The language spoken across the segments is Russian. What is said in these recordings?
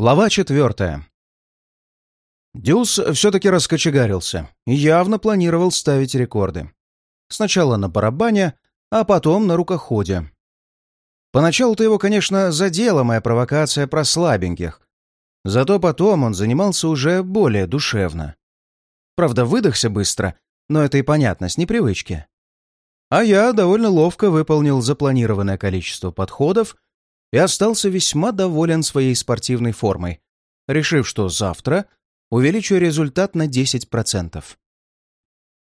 Глава четвертая. Дюс все-таки раскочегарился и явно планировал ставить рекорды. Сначала на барабане, а потом на рукоходе. Поначалу-то его, конечно, задела моя провокация про слабеньких. Зато потом он занимался уже более душевно. Правда, выдохся быстро, но это и понятно, с непривычки. А я довольно ловко выполнил запланированное количество подходов и остался весьма доволен своей спортивной формой, решив, что завтра увеличу результат на 10%.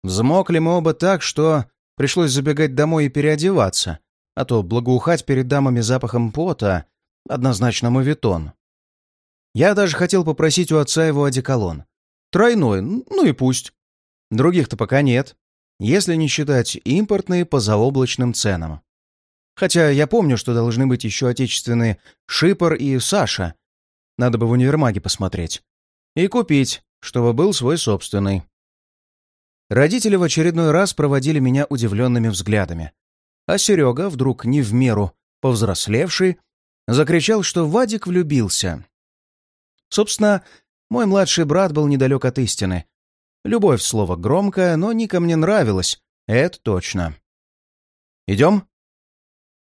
Взмокли мы оба так, что пришлось забегать домой и переодеваться, а то благоухать перед дамами запахом пота — однозначно мовитон. Я даже хотел попросить у отца его одеколон. Тройной, ну и пусть. Других-то пока нет, если не считать импортные по заоблачным ценам. Хотя я помню, что должны быть еще отечественные Шипор и Саша. Надо бы в универмаге посмотреть. И купить, чтобы был свой собственный. Родители в очередной раз проводили меня удивленными взглядами. А Серега, вдруг не в меру повзрослевший, закричал, что Вадик влюбился. Собственно, мой младший брат был недалек от истины. Любовь — слово громкое, но Ника мне нравилась, это точно. «Идем?»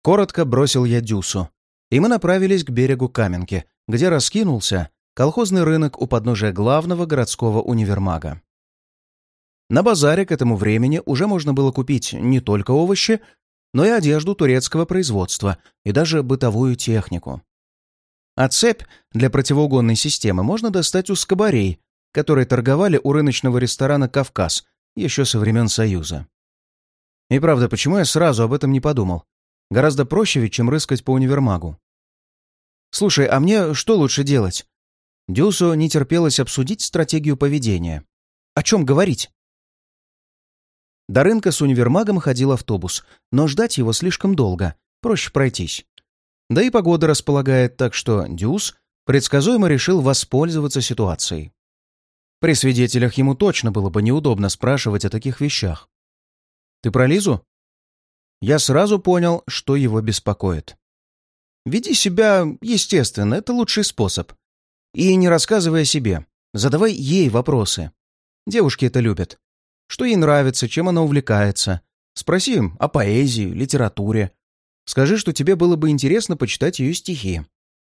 Коротко бросил я Дюсу, и мы направились к берегу Каменки, где раскинулся колхозный рынок у подножия главного городского универмага. На базаре к этому времени уже можно было купить не только овощи, но и одежду турецкого производства и даже бытовую технику. А цепь для противоугонной системы можно достать у скобарей, которые торговали у рыночного ресторана «Кавказ» еще со времен Союза. И правда, почему я сразу об этом не подумал? Гораздо проще ведь, чем рыскать по универмагу. «Слушай, а мне что лучше делать?» Дюсу не терпелось обсудить стратегию поведения. «О чем говорить?» До рынка с универмагом ходил автобус, но ждать его слишком долго, проще пройтись. Да и погода располагает так, что Дюс предсказуемо решил воспользоваться ситуацией. При свидетелях ему точно было бы неудобно спрашивать о таких вещах. «Ты про Лизу?» Я сразу понял, что его беспокоит. Веди себя естественно, это лучший способ. И не рассказывай о себе. Задавай ей вопросы. Девушки это любят. Что ей нравится, чем она увлекается. Спроси о поэзии, литературе. Скажи, что тебе было бы интересно почитать ее стихи.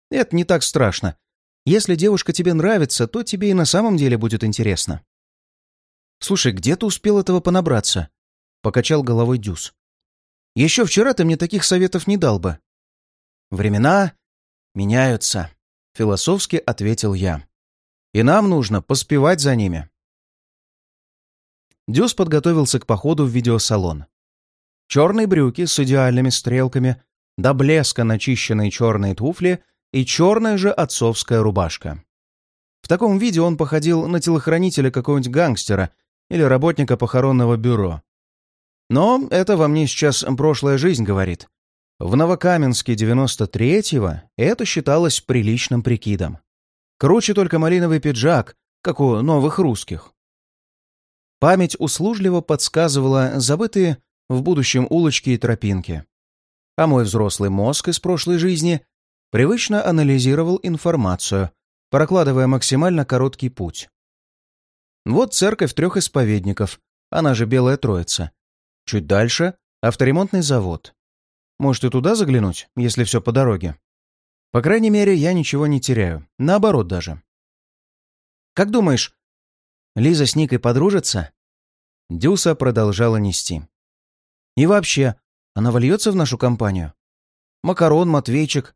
Это не так страшно. Если девушка тебе нравится, то тебе и на самом деле будет интересно. «Слушай, где ты успел этого понабраться?» — покачал головой Дюс. Еще вчера ты мне таких советов не дал бы». «Времена меняются», — философски ответил я. «И нам нужно поспевать за ними». Дюс подготовился к походу в видеосалон. Черные брюки с идеальными стрелками, до блеска начищенные черные туфли и черная же отцовская рубашка. В таком виде он походил на телохранителя какого-нибудь гангстера или работника похоронного бюро. Но это во мне сейчас прошлая жизнь говорит. В Новокаменске 93-го это считалось приличным прикидом. Круче только малиновый пиджак, как у новых русских. Память услужливо подсказывала забытые в будущем улочки и тропинки. А мой взрослый мозг из прошлой жизни привычно анализировал информацию, прокладывая максимально короткий путь. Вот церковь трех исповедников, она же Белая Троица, Чуть дальше — авторемонтный завод. Может, и туда заглянуть, если все по дороге? По крайней мере, я ничего не теряю. Наоборот даже. Как думаешь, Лиза с Никой подружатся? Дюса продолжала нести. И вообще, она вольется в нашу компанию? Макарон, Матвейчик.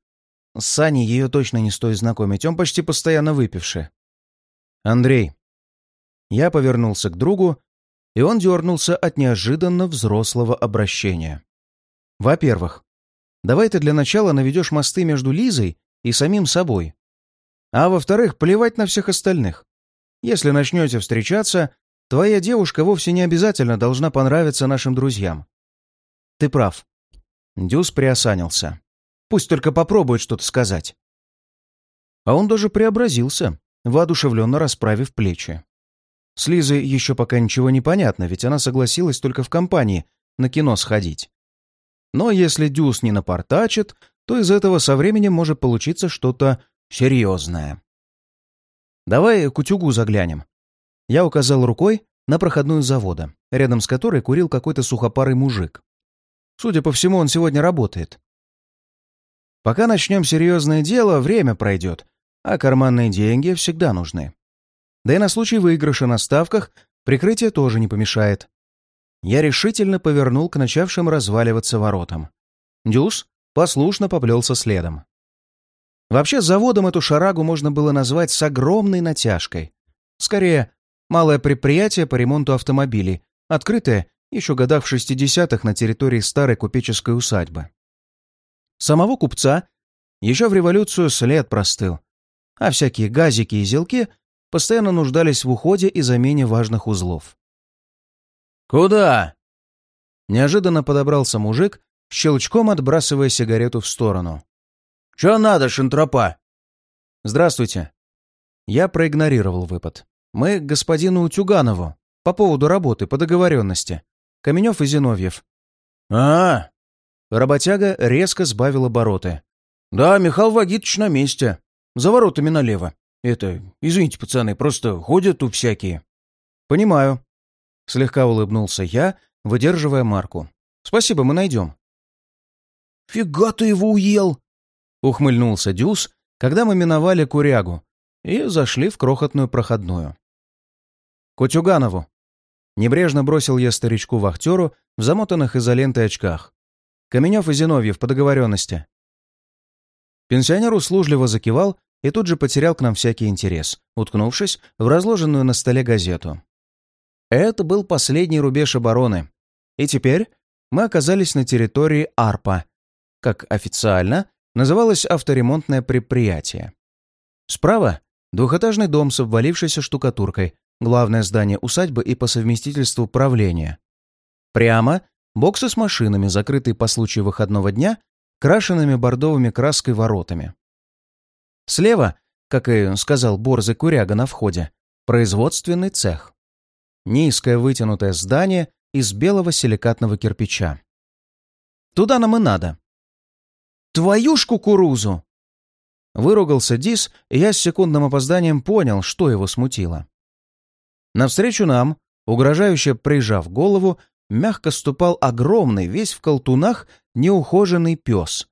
С Саней ее точно не стоит знакомить, он почти постоянно выпивший. Андрей. Я повернулся к другу и он дернулся от неожиданно взрослого обращения. «Во-первых, давай ты для начала наведешь мосты между Лизой и самим собой. А во-вторых, плевать на всех остальных. Если начнете встречаться, твоя девушка вовсе не обязательно должна понравиться нашим друзьям. Ты прав. Дюс приосанился. Пусть только попробует что-то сказать. А он даже преобразился, воодушевленно расправив плечи. С Лизой еще пока ничего не понятно, ведь она согласилась только в компании на кино сходить. Но если Дюс не напортачит, то из этого со временем может получиться что-то серьезное. Давай к утюгу заглянем». Я указал рукой на проходную завода, рядом с которой курил какой-то сухопарый мужик. Судя по всему, он сегодня работает. Пока начнем серьезное дело, время пройдет, а карманные деньги всегда нужны. Да и на случай выигрыша на ставках прикрытие тоже не помешает. Я решительно повернул к начавшим разваливаться воротам. Дюс послушно поплелся следом. Вообще, заводом эту шарагу можно было назвать с огромной натяжкой. Скорее, малое предприятие по ремонту автомобилей, открытое еще годах в 60-х на территории старой купеческой усадьбы. Самого купца еще в революцию след простыл, а всякие газики и зелки постоянно нуждались в уходе и замене важных узлов. «Куда?» Неожиданно подобрался мужик, щелчком отбрасывая сигарету в сторону. «Чё надо, шантропа?» «Здравствуйте». Я проигнорировал выпад. «Мы к господину Утюганову. По поводу работы, по договоренности. Каменев и Зиновьев». «А, Работяга резко сбавил обороты. да, Михаил Вагитович на месте. За воротами налево. Это, извините, пацаны, просто ходят тут всякие». «Понимаю». Слегка улыбнулся я, выдерживая марку. «Спасибо, мы найдем». «Фига ты его уел!» Ухмыльнулся Дюс, когда мы миновали Курягу и зашли в крохотную проходную. «Котюганову!» Небрежно бросил я старичку-вахтеру в замотанных изолентой очках. «Каменев и Зиновьев по договоренности». Пенсионер услужливо закивал и тут же потерял к нам всякий интерес, уткнувшись в разложенную на столе газету. Это был последний рубеж обороны. И теперь мы оказались на территории АРПА, как официально называлось авторемонтное предприятие. Справа — двухэтажный дом с обвалившейся штукатуркой, главное здание усадьбы и по совместительству правления. Прямо — боксы с машинами, закрытые по случаю выходного дня, крашенными бордовыми краской воротами. Слева, как и сказал Борзый Куряга на входе, производственный цех. Низкое вытянутое здание из белого силикатного кирпича. Туда нам и надо. «Твою ж кукурузу!» Выругался Дис, и я с секундным опозданием понял, что его смутило. Навстречу нам, угрожающе прижав голову, мягко ступал огромный, весь в колтунах, неухоженный пес.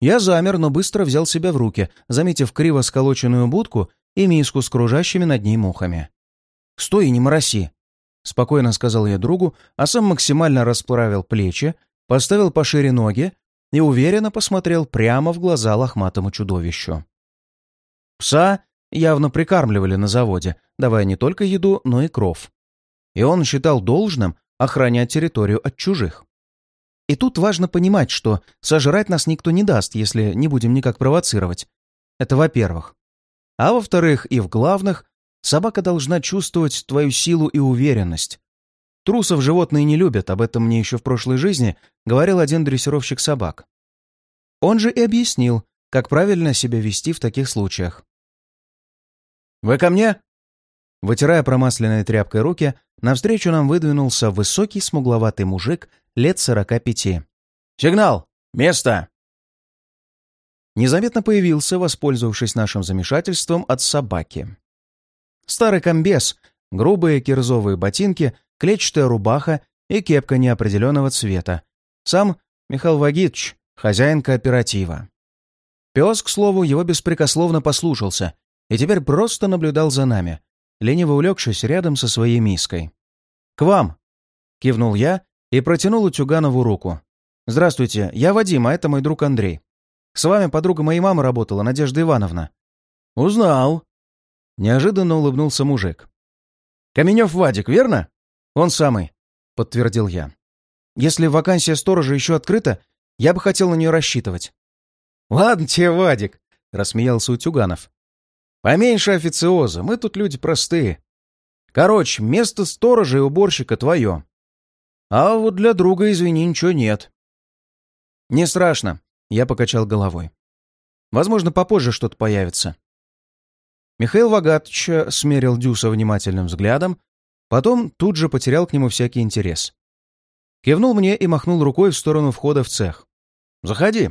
Я замер, но быстро взял себя в руки, заметив криво сколоченную будку и миску с кружащими над ней мухами. «Стой и не мороси!» — спокойно сказал я другу, а сам максимально расправил плечи, поставил пошире ноги и уверенно посмотрел прямо в глаза лохматому чудовищу. Пса явно прикармливали на заводе, давая не только еду, но и кров. И он считал должным охранять территорию от чужих. И тут важно понимать, что сожрать нас никто не даст, если не будем никак провоцировать. Это во-первых. А во-вторых, и в главных, собака должна чувствовать твою силу и уверенность. Трусов животные не любят, об этом мне еще в прошлой жизни говорил один дрессировщик собак. Он же и объяснил, как правильно себя вести в таких случаях. «Вы ко мне?» Вытирая промасленной тряпкой руки, навстречу нам выдвинулся высокий смугловатый мужик лет сорока пяти. «Сигнал! Место!» Незаметно появился, воспользовавшись нашим замешательством, от собаки. Старый комбез, грубые кирзовые ботинки, клетчатая рубаха и кепка неопределенного цвета. Сам Михаил Вагитович, хозяин кооператива. Пес, к слову, его беспрекословно послушался и теперь просто наблюдал за нами, лениво улегшись рядом со своей миской. «К вам!» — кивнул я и протянул Утюганову руку. «Здравствуйте, я Вадим, а это мой друг Андрей. С вами подруга моей мамы работала, Надежда Ивановна». «Узнал». Неожиданно улыбнулся мужик. «Каменев Вадик, верно?» «Он самый», — подтвердил я. «Если вакансия сторожа еще открыта, я бы хотел на нее рассчитывать». «Ладно тебе, Вадик», — рассмеялся Утюганов. «Поменьше официоза, мы тут люди простые. Короче, место сторожа и уборщика твое. А вот для друга, извини, ничего нет». «Не страшно», — я покачал головой. «Возможно, попозже что-то появится». Михаил Вагатович смерил Дюса внимательным взглядом, потом тут же потерял к нему всякий интерес. Кивнул мне и махнул рукой в сторону входа в цех. «Заходи».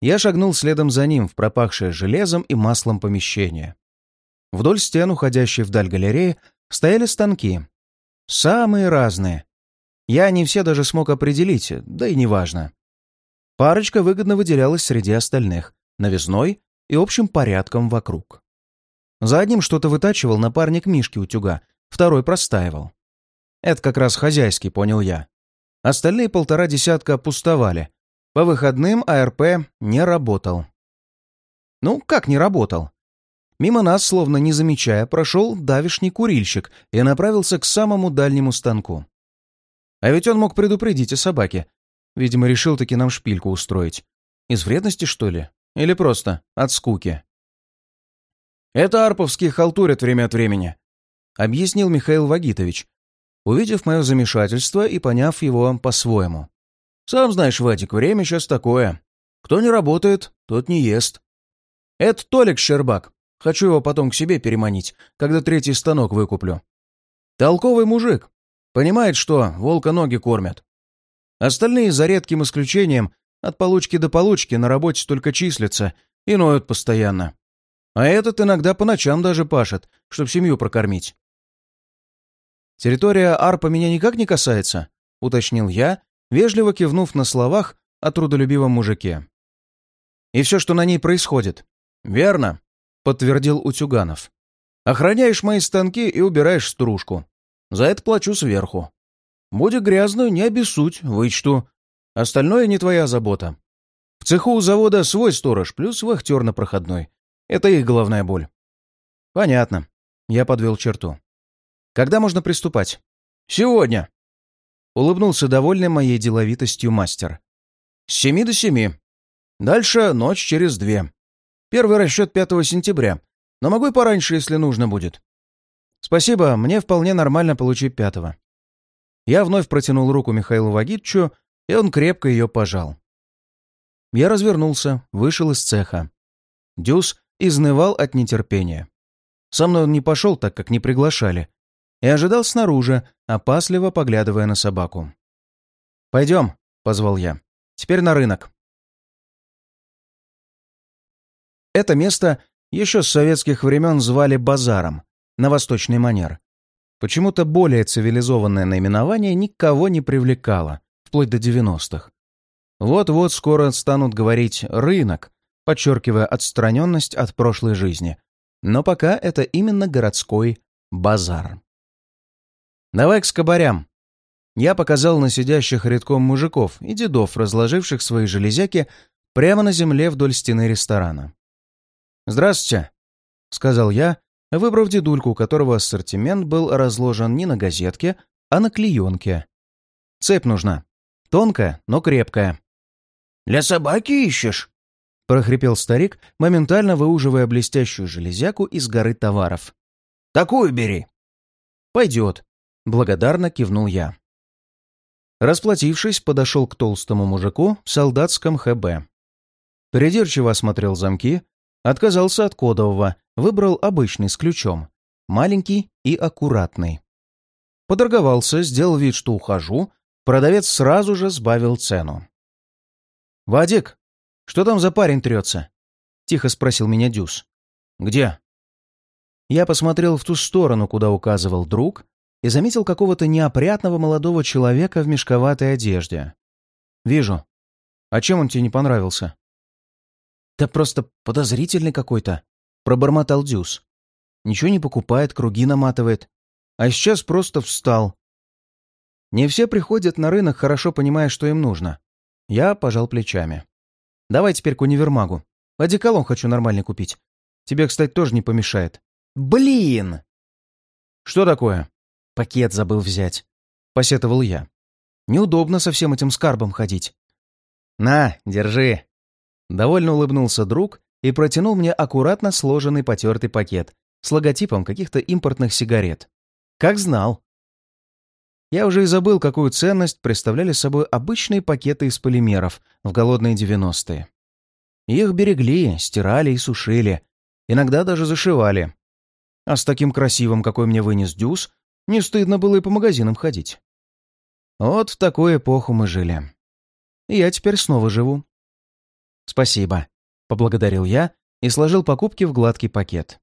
Я шагнул следом за ним в пропахшее железом и маслом помещение. Вдоль стен, уходящей вдаль галереи, стояли станки. Самые разные. Я не все даже смог определить, да и неважно. Парочка выгодно выделялась среди остальных, новизной и общим порядком вокруг. За одним что-то вытачивал напарник Мишки утюга, второй простаивал. Это как раз хозяйский, понял я. Остальные полтора десятка пустовали. По выходным АРП не работал. Ну, как не работал? Мимо нас, словно не замечая, прошел давишний курильщик и направился к самому дальнему станку. А ведь он мог предупредить о собаке. Видимо, решил таки нам шпильку устроить. Из вредности, что ли? Или просто от скуки? «Это арповские халтурят время от времени», — объяснил Михаил Вагитович, увидев мое замешательство и поняв его по-своему. «Сам знаешь, Вадик, время сейчас такое. Кто не работает, тот не ест. Это Толик Щербак. Хочу его потом к себе переманить, когда третий станок выкуплю. Толковый мужик. Понимает, что волка ноги кормят. Остальные, за редким исключением, от получки до получки на работе только числятся и ноют постоянно. А этот иногда по ночам даже пашет, чтобы семью прокормить. «Территория Арпа меня никак не касается», — уточнил я, вежливо кивнув на словах о трудолюбивом мужике. «И все, что на ней происходит». «Верно», — подтвердил Утюганов. «Охраняешь мои станки и убираешь стружку. За это плачу сверху. Будет грязную, не обессудь, вычту. Остальное не твоя забота. В цеху у завода свой сторож, плюс вахтер на проходной. Это их головная боль. Понятно. Я подвел черту. Когда можно приступать? Сегодня. Улыбнулся довольный моей деловитостью мастер. С семи до семи. Дальше ночь через две. Первый расчет 5 сентября. Но могу и пораньше, если нужно будет. Спасибо, мне вполне нормально получить пятого. Я вновь протянул руку Михаилу Вагитчу, и он крепко ее пожал. Я развернулся, вышел из цеха. Дюс изнывал от нетерпения. Со мной он не пошел, так как не приглашали, и ожидал снаружи, опасливо поглядывая на собаку. «Пойдем», — позвал я. «Теперь на рынок». Это место еще с советских времен звали базаром, на восточный манер. Почему-то более цивилизованное наименование никого не привлекало, вплоть до 90-х. Вот-вот скоро станут говорить «рынок», подчеркивая отстраненность от прошлой жизни. Но пока это именно городской базар. «Давай к скобарям!» Я показал на сидящих редком мужиков и дедов, разложивших свои железяки прямо на земле вдоль стены ресторана. «Здравствуйте», — сказал я, выбрав дедульку, у которого ассортимент был разложен не на газетке, а на клеенке. «Цепь нужна. Тонкая, но крепкая». «Для собаки ищешь?» — прохрипел старик, моментально выуживая блестящую железяку из горы товаров. «Такую бери». «Пойдет», — благодарно кивнул я. Расплатившись, подошел к толстому мужику в солдатском ХБ. Придирчиво осмотрел замки, отказался от кодового, выбрал обычный с ключом, маленький и аккуратный. Подорговался, сделал вид, что ухожу, продавец сразу же сбавил цену. «Вадик, что там за парень трется?» — тихо спросил меня Дюс. «Где?» Я посмотрел в ту сторону, куда указывал друг, и заметил какого-то неопрятного молодого человека в мешковатой одежде. «Вижу. А чем он тебе не понравился?» «Да просто подозрительный какой-то», — пробормотал Дюс. «Ничего не покупает, круги наматывает. А сейчас просто встал». Не все приходят на рынок, хорошо понимая, что им нужно. Я пожал плечами. Давай теперь к универмагу. Одеколон хочу нормальный купить. Тебе, кстати, тоже не помешает. Блин! Что такое? Пакет забыл взять. Посетовал я. Неудобно со всем этим скарбом ходить. На, держи. Довольно улыбнулся друг и протянул мне аккуратно сложенный потертый пакет с логотипом каких-то импортных сигарет. Как знал. Я уже и забыл, какую ценность представляли собой обычные пакеты из полимеров в голодные девяностые. Их берегли, стирали и сушили, иногда даже зашивали. А с таким красивым, какой мне вынес Дюс, не стыдно было и по магазинам ходить. Вот в такую эпоху мы жили. И я теперь снова живу. «Спасибо», — поблагодарил я и сложил покупки в гладкий пакет.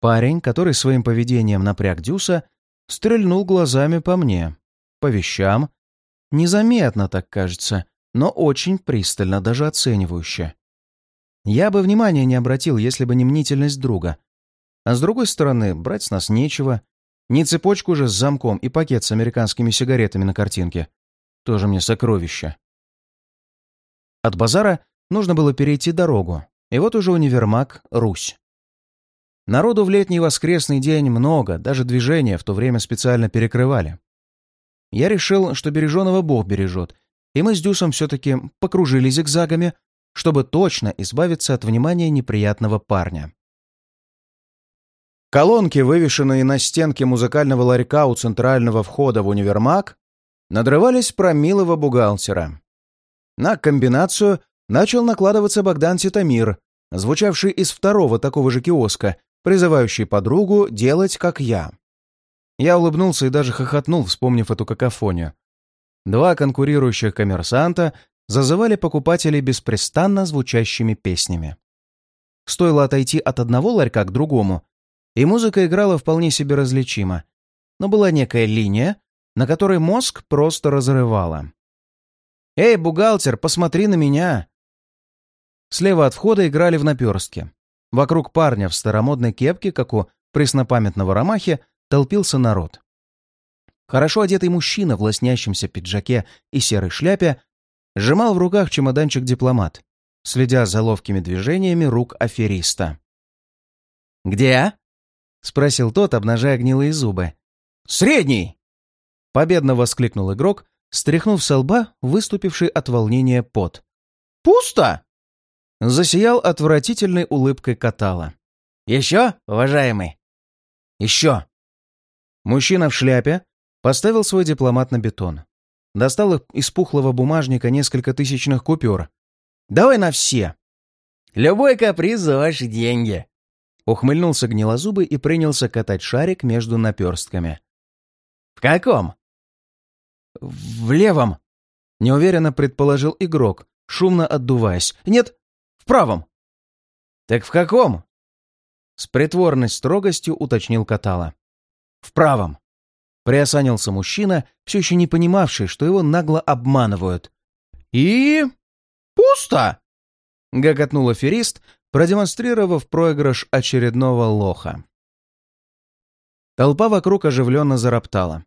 Парень, который своим поведением напряг Дюса, стрельнул глазами по мне, по вещам. Незаметно, так кажется, но очень пристально, даже оценивающе. Я бы внимания не обратил, если бы не мнительность друга. А с другой стороны, брать с нас нечего. Не цепочку же с замком и пакет с американскими сигаретами на картинке. Тоже мне сокровище. От базара нужно было перейти дорогу, и вот уже универмаг «Русь». Народу в летний воскресный день много, даже движения в то время специально перекрывали. Я решил, что береженого Бог бережет, и мы с Дюсом все-таки покружили зигзагами, чтобы точно избавиться от внимания неприятного парня. Колонки, вывешенные на стенке музыкального ларька у центрального входа в универмаг, надрывались про милого бухгалтера. На комбинацию начал накладываться Богдан Титамир, звучавший из второго такого же киоска, призывающий подругу делать, как я. Я улыбнулся и даже хохотнул, вспомнив эту какофонию. Два конкурирующих коммерсанта зазывали покупателей беспрестанно звучащими песнями. Стоило отойти от одного ларька к другому, и музыка играла вполне себе различимо, но была некая линия, на которой мозг просто разрывала. «Эй, бухгалтер, посмотри на меня!» Слева от входа играли в наперстке. Вокруг парня в старомодной кепке, как у преснопамятного ромахи, толпился народ. Хорошо одетый мужчина в лоснящемся пиджаке и серой шляпе сжимал в руках чемоданчик-дипломат, следя за ловкими движениями рук афериста. «Где?» — спросил тот, обнажая гнилые зубы. «Средний!» — победно воскликнул игрок, стряхнув со лба выступивший от волнения пот. «Пусто!» Засиял отвратительной улыбкой Катала. «Еще, уважаемый?» «Еще!» Мужчина в шляпе поставил свой дипломат на бетон. Достал из пухлого бумажника несколько тысячных купюр. «Давай на все!» «Любой каприз за ваши деньги!» Ухмыльнулся гнилозубый и принялся катать шарик между наперстками. «В каком?» «В левом», — неуверенно предположил игрок, шумно отдуваясь. «Нет, в правом». «Так в каком?» С притворной строгостью уточнил Катала. «В правом». Приосанился мужчина, все еще не понимавший, что его нагло обманывают. «И... пусто!» — гоготнул аферист, продемонстрировав проигрыш очередного лоха. Толпа вокруг оживленно зароптала.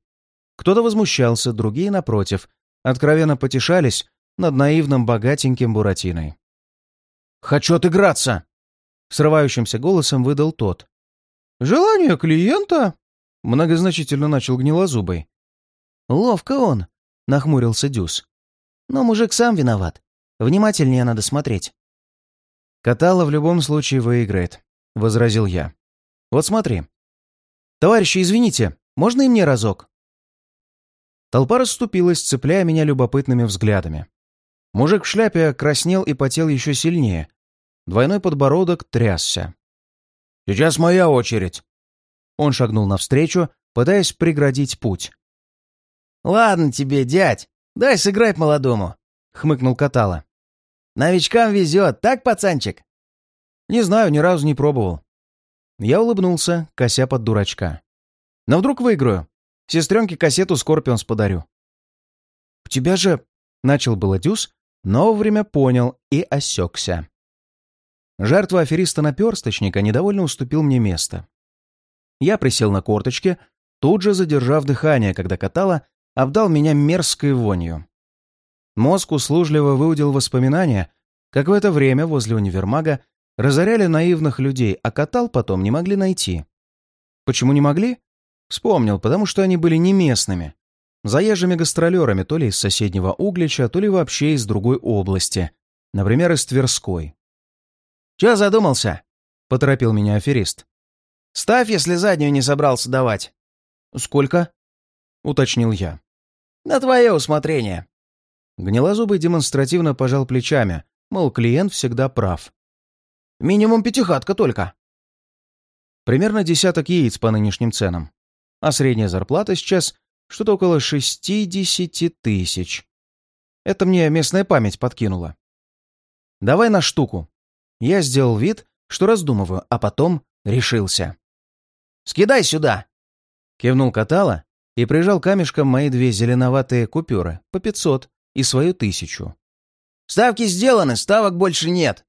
Кто-то возмущался, другие, напротив, откровенно потешались над наивным богатеньким Буратиной. «Хочу отыграться!» — срывающимся голосом выдал тот. «Желание клиента?» — многозначительно начал гнилозубый. «Ловко он!» — нахмурился Дюс. «Но мужик сам виноват. Внимательнее надо смотреть». «Катала в любом случае выиграет», — возразил я. «Вот смотри. Товарищи, извините, можно и мне разок?» Толпа расступилась, цепляя меня любопытными взглядами. Мужик в шляпе краснел и потел еще сильнее. Двойной подбородок трясся. «Сейчас моя очередь!» Он шагнул навстречу, пытаясь преградить путь. «Ладно тебе, дядь, дай сыграть молодому», — хмыкнул Катала. «Новичкам везет, так, пацанчик?» «Не знаю, ни разу не пробовал». Я улыбнулся, кося под дурачка. «Но вдруг выиграю?» Сестренке кассету «Скорпионс» подарю». «У тебя же...» — начал было Дюс, но вовремя понял и осекся. Жертва афериста-наперсточника недовольно уступил мне место. Я присел на корточки, тут же задержав дыхание, когда катала, обдал меня мерзкой вонью. Мозг услужливо выудил воспоминания, как в это время возле универмага разоряли наивных людей, а катал потом не могли найти. Почему не могли? Вспомнил, потому что они были не местными. Заезжими гастролерами то ли из соседнего Углича, то ли вообще из другой области. Например, из Тверской. «Чё задумался?» — поторопил меня аферист. «Ставь, если заднюю не собрался давать». «Сколько?» — уточнил я. «На твое усмотрение». Гнилозубый демонстративно пожал плечами, мол, клиент всегда прав. «Минимум пятихатка только». Примерно десяток яиц по нынешним ценам а средняя зарплата сейчас что-то около 60 тысяч. Это мне местная память подкинула. давай на штуку». Я сделал вид, что раздумываю, а потом решился. «Скидай сюда!» Кивнул Катала и прижал камешком мои две зеленоватые купюры по пятьсот и свою тысячу. «Ставки сделаны, ставок больше нет!»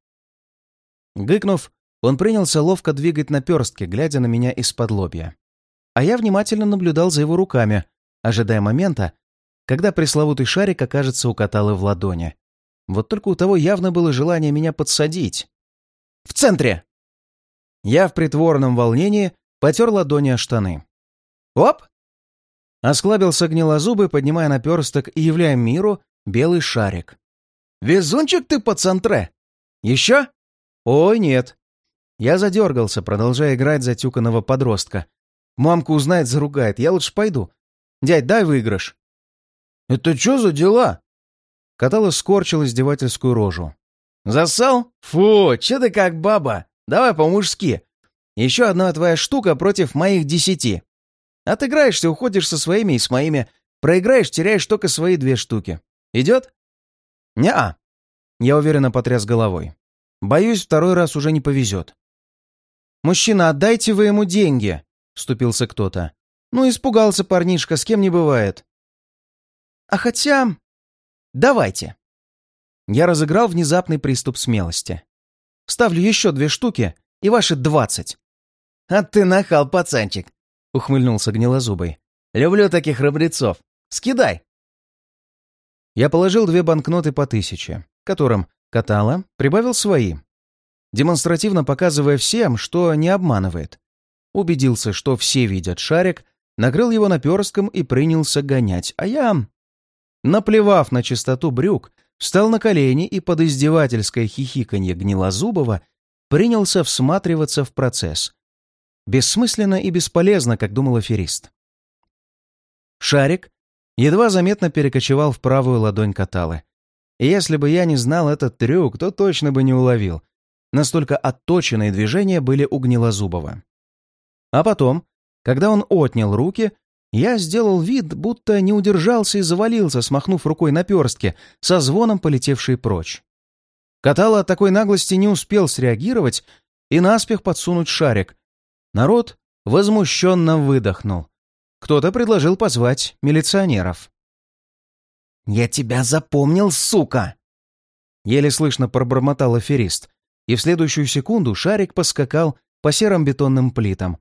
Гыкнув, он принялся ловко двигать наперстки, глядя на меня из-под лобья. А я внимательно наблюдал за его руками, ожидая момента, когда пресловутый шарик окажется у Каталы в ладони. Вот только у того явно было желание меня подсадить. «В центре!» Я в притворном волнении потер ладони о штаны. «Оп!» Осклабился гнилозубый, поднимая наперсток и являя миру белый шарик. «Везунчик ты, пацантре! Еще?» «Ой, нет!» Я задергался, продолжая играть за тюканого подростка. «Мамка узнает, заругает. Я лучше пойду. Дядь, дай выигрыш». «Это что за дела?» Катала скорчил издевательскую рожу. «Засал? Фу, че ты как баба? Давай по-мужски. Еще одна твоя штука против моих десяти. Отыграешься, уходишь со своими и с моими. Проиграешь, теряешь только свои две штуки. Идет? Не-а. Я уверенно потряс головой. Боюсь, второй раз уже не повезет. «Мужчина, отдайте вы ему деньги!» — вступился кто-то. «Ну, испугался парнишка, с кем не бывает». «А хотя...» «Давайте!» Я разыграл внезапный приступ смелости. «Ставлю еще две штуки и ваши двадцать». «А ты нахал, пацанчик!» — ухмыльнулся гнилозубый. «Люблю таких храбрецов. Скидай!» Я положил две банкноты по тысяче, которым Катала прибавил свои, демонстративно показывая всем, что не обманывает. Убедился, что все видят шарик, накрыл его наперстком и принялся гонять, а я, наплевав на чистоту брюк, встал на колени и под издевательское хихиканье Гнилозубова принялся всматриваться в процесс, Бессмысленно и бесполезно, как думал аферист. Шарик едва заметно перекочевал в правую ладонь Каталы. И если бы я не знал этот трюк, то точно бы не уловил. Настолько отточенные движения были у Гнилозубова. А потом, когда он отнял руки, я сделал вид, будто не удержался и завалился, смахнув рукой наперстки, со звоном полетевшие прочь. Катала от такой наглости не успел среагировать и наспех подсунуть шарик, Народ возмущенно выдохнул. Кто-то предложил позвать милиционеров. «Я тебя запомнил, сука!» Еле слышно пробормотал аферист, и в следующую секунду шарик поскакал по серым бетонным плитам.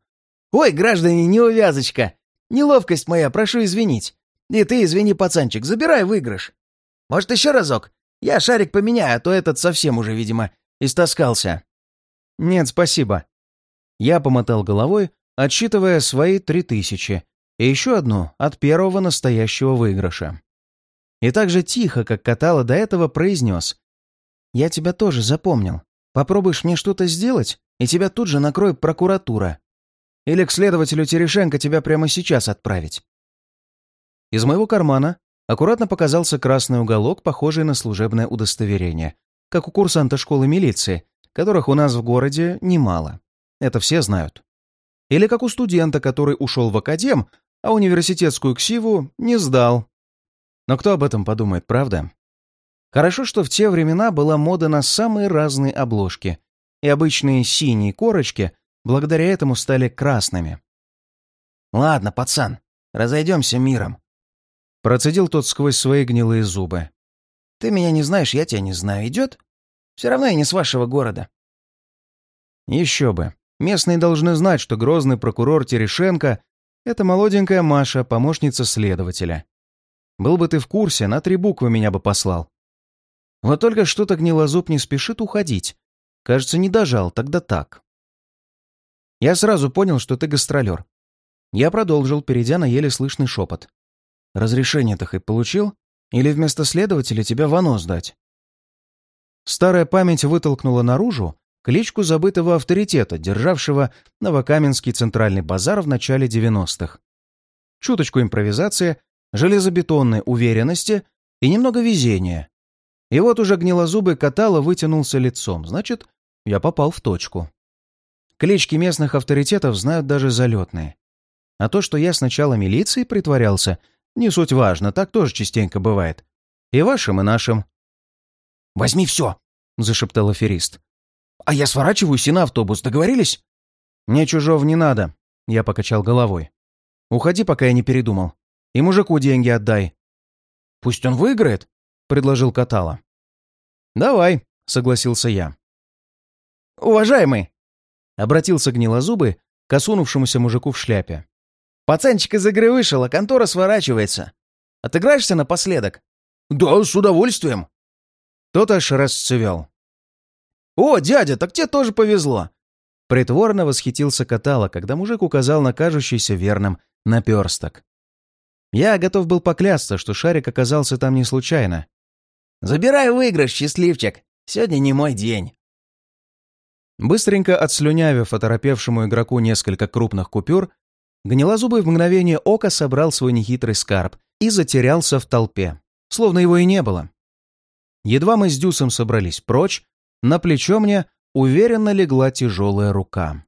«Ой, граждане, неувязочка! Неловкость моя, прошу извинить. И ты извини, пацанчик, забирай выигрыш. Может, еще разок? Я шарик поменяю, а то этот совсем уже, видимо, истаскался». «Нет, спасибо», я помотал головой, отсчитывая свои три тысячи, и еще одну от первого настоящего выигрыша. И так же тихо, как катала до этого, произнес. «Я тебя тоже запомнил. Попробуешь мне что-то сделать, и тебя тут же накроет прокуратура. Или к следователю Терешенко тебя прямо сейчас отправить». Из моего кармана аккуратно показался красный уголок, похожий на служебное удостоверение, как у курсанта школы милиции, которых у нас в городе немало. Это все знают. Или как у студента, который ушел в академ, а университетскую ксиву не сдал. Но кто об этом подумает, правда? Хорошо, что в те времена была мода на самые разные обложки, и обычные синие корочки благодаря этому стали красными. «Ладно, пацан, разойдемся миром», — процедил тот сквозь свои гнилые зубы. «Ты меня не знаешь, я тебя не знаю. Идет? Все равно я не с вашего города». Еще бы. Местные должны знать, что грозный прокурор Терешенко — это молоденькая Маша, помощница следователя. Был бы ты в курсе, на три буквы меня бы послал. Вот только что-то гнилозуб не спешит уходить. Кажется, не дожал, тогда так. Я сразу понял, что ты гастролер. Я продолжил, перейдя на еле слышный шепот. Разрешение-то хоть получил? Или вместо следователя тебя в оно сдать? Старая память вытолкнула наружу кличку забытого авторитета, державшего Новокаменский центральный базар в начале 90-х. Чуточку импровизации, железобетонной уверенности и немного везения. И вот уже гнилозубый катало вытянулся лицом, значит, я попал в точку. Клички местных авторитетов знают даже залетные. А то, что я сначала милицией притворялся, не суть важно, так тоже частенько бывает. И вашим, и нашим. «Возьми все!» зашептал аферист. «А я сворачиваюсь и на автобус, договорились?» «Мне чужого не надо», — я покачал головой. «Уходи, пока я не передумал. И мужику деньги отдай». «Пусть он выиграет», — предложил Катала. «Давай», — согласился я. «Уважаемый!» — обратился гнилозубый к осунувшемуся мужику в шляпе. «Пацанчик из игры вышел, а контора сворачивается. Отыграешься напоследок?» «Да, с удовольствием!» Тот аж расцвел. «О, дядя, так тебе тоже повезло!» Притворно восхитился Катала, когда мужик указал на кажущийся верным наперсток. Я готов был поклясться, что шарик оказался там не случайно. «Забирай выигрыш, счастливчик! Сегодня не мой день!» Быстренько отслюнявив оторопевшему игроку несколько крупных купюр, Гнилозубый в мгновение ока собрал свой нехитрый скарб и затерялся в толпе, словно его и не было. Едва мы с Дюсом собрались прочь, на плечо мне уверенно легла тяжелая рука.